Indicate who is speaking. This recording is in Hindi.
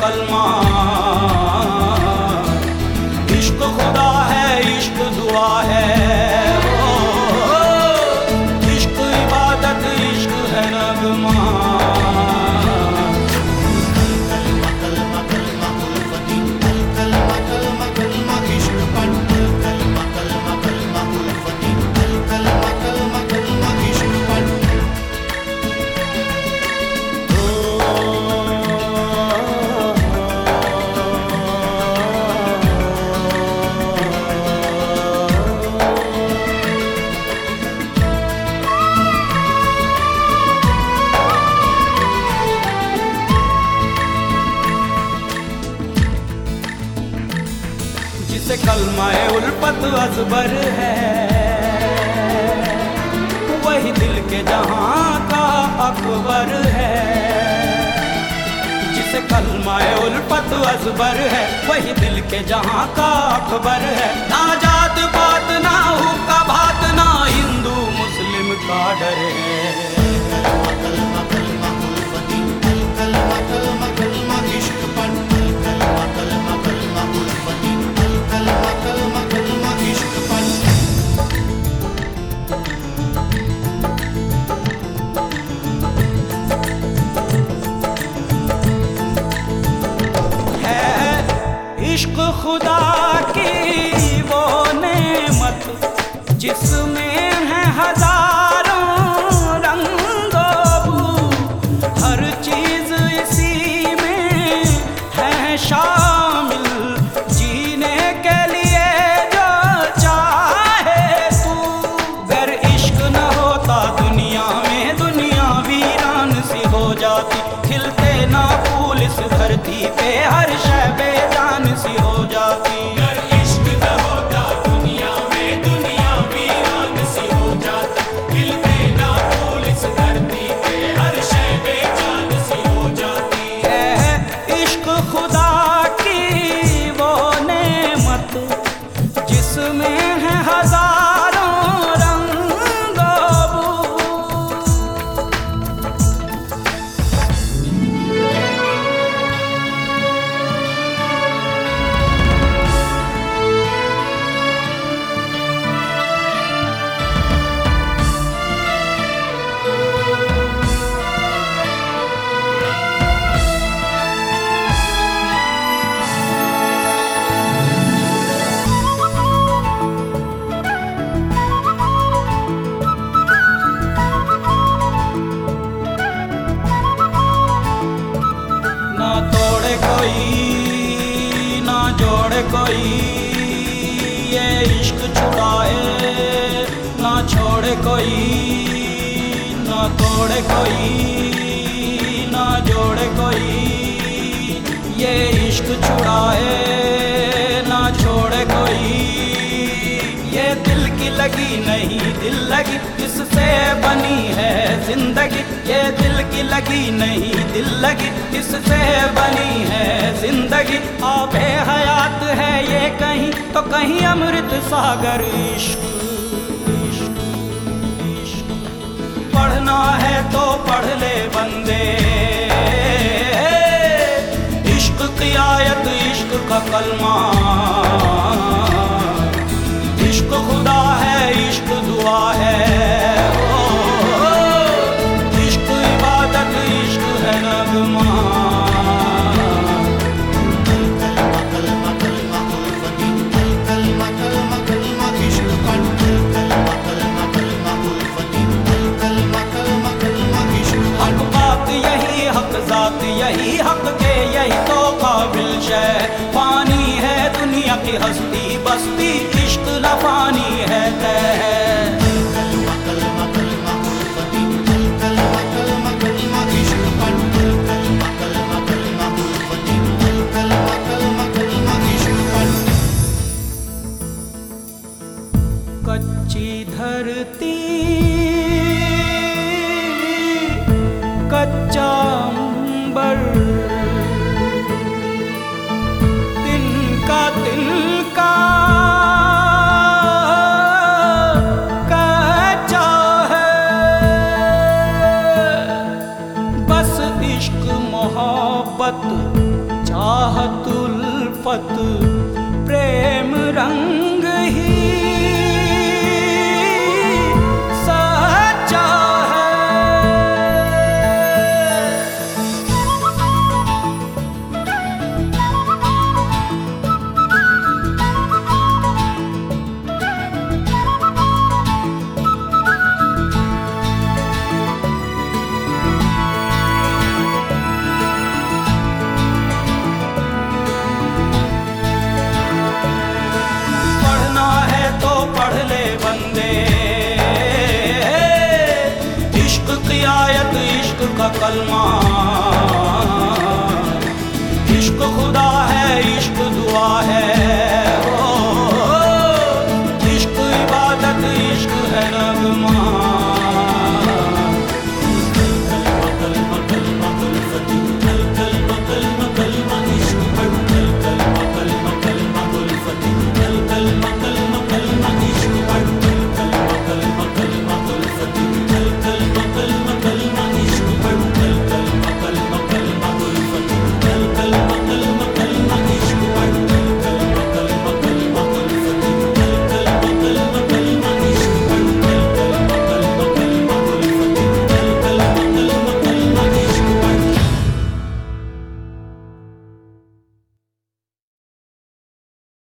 Speaker 1: कलमा उल्फत अजबर है। वही दिल के जहाँ का अकबर है। जिसे कलमाए उल्फत अजबर है। वही दिल के जहाँ का अकबर है। ना जात पात ना हुक्का भात ना हिंदू मुस्लिम का डर है। जिसमें है हज़ारों Superman. जोड़े कोई, ये इश्क छुड़ाए ना छोड़े कोई, ना तोड़े कोई, ना जोड़े कोई। ये इश्क छुड़ाए, ना छोड़े कोई। ये दिल की लगी नहीं, दिल लगी किससे बनी है ज़िंदगी? ये दिल की लगी नहीं, दिल लगी किससे बनी है कहीं अमृत सागर इश्क। पढ़ना है तो पढ़ ले बंदे। इश्क की आयत, इश्क का कलमा। इश्क खुदा है, इश्क दुआ है। इश्क इबादत, इश्क है नगमा। दुनिया की
Speaker 2: उल्फत इश्क